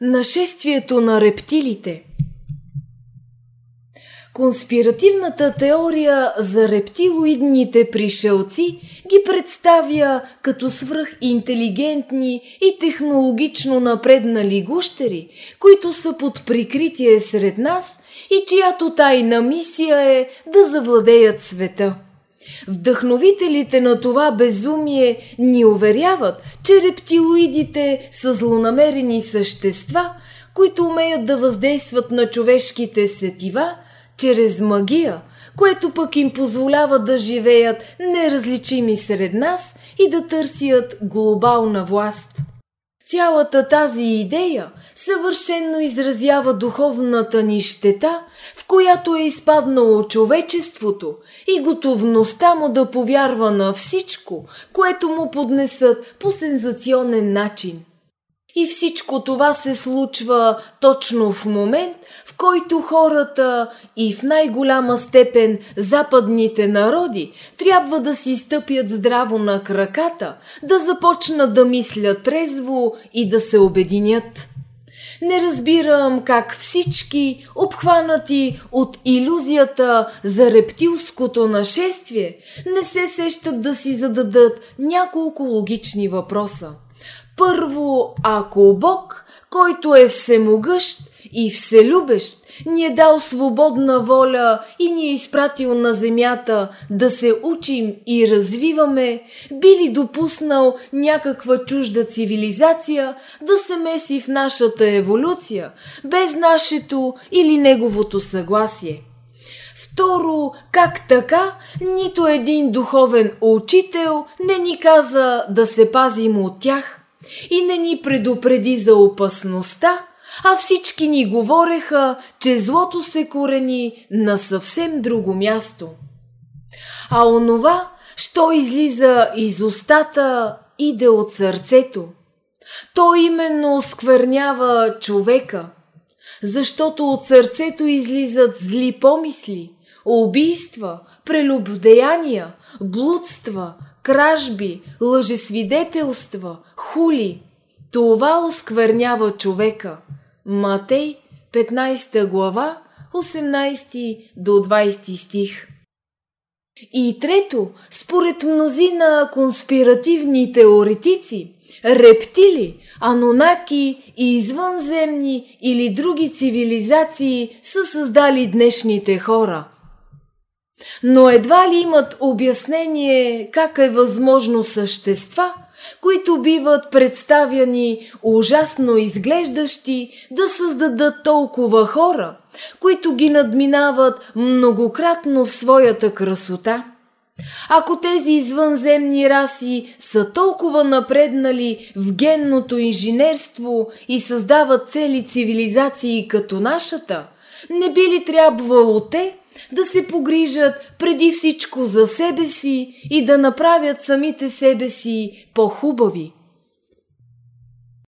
Нашествието на рептилите Конспиративната теория за рептилоидните пришелци ги представя като свръхинтелигентни и технологично напреднали гущери, които са под прикритие сред нас и чиято тайна мисия е да завладеят света. Вдъхновителите на това безумие ни уверяват, че рептилоидите са злонамерени същества, които умеят да въздействат на човешките сетива чрез магия, което пък им позволява да живеят неразличими сред нас и да търсят глобална власт. Цялата тази идея съвършенно изразява духовната ни щета, в която е изпаднало човечеството и готовността му да повярва на всичко, което му поднесат по сензационен начин. И всичко това се случва точно в момент, в който хората и в най-голяма степен западните народи трябва да си стъпят здраво на краката, да започнат да мислят трезво и да се обединят. Не разбирам как всички, обхванати от иллюзията за рептилското нашествие, не се сещат да си зададат няколко логични въпроса. Първо, ако Бог, който е всемогъщ и вселюбещ, ни е дал свободна воля и ни е изпратил на земята да се учим и развиваме, би ли допуснал някаква чужда цивилизация да се меси в нашата еволюция, без нашето или неговото съгласие? Второ, как така, нито един духовен учител не ни каза да се пазим от тях и не ни предупреди за опасността, а всички ни говореха, че злото се корени на съвсем друго място. А онова, що излиза из устата, иде от сърцето. То именно осквернява човека, защото от сърцето излизат зли помисли, убийства, прелюбодеяния, блудства, кражби, лъжесвидетелства, хули. Това осквернява човека – Матей, 15 глава, 18 до 20 стих. И трето, според мнозина конспиративни теоретици, рептили, анонаки и извънземни или други цивилизации са създали днешните хора. Но едва ли имат обяснение как е възможно същества – които биват представяни ужасно изглеждащи, да създадат толкова хора, които ги надминават многократно в своята красота. Ако тези извънземни раси са толкова напреднали в генното инженерство и създават цели цивилизации като нашата, не би ли трябвало те да се погрижат преди всичко за себе си и да направят самите себе си по-хубави.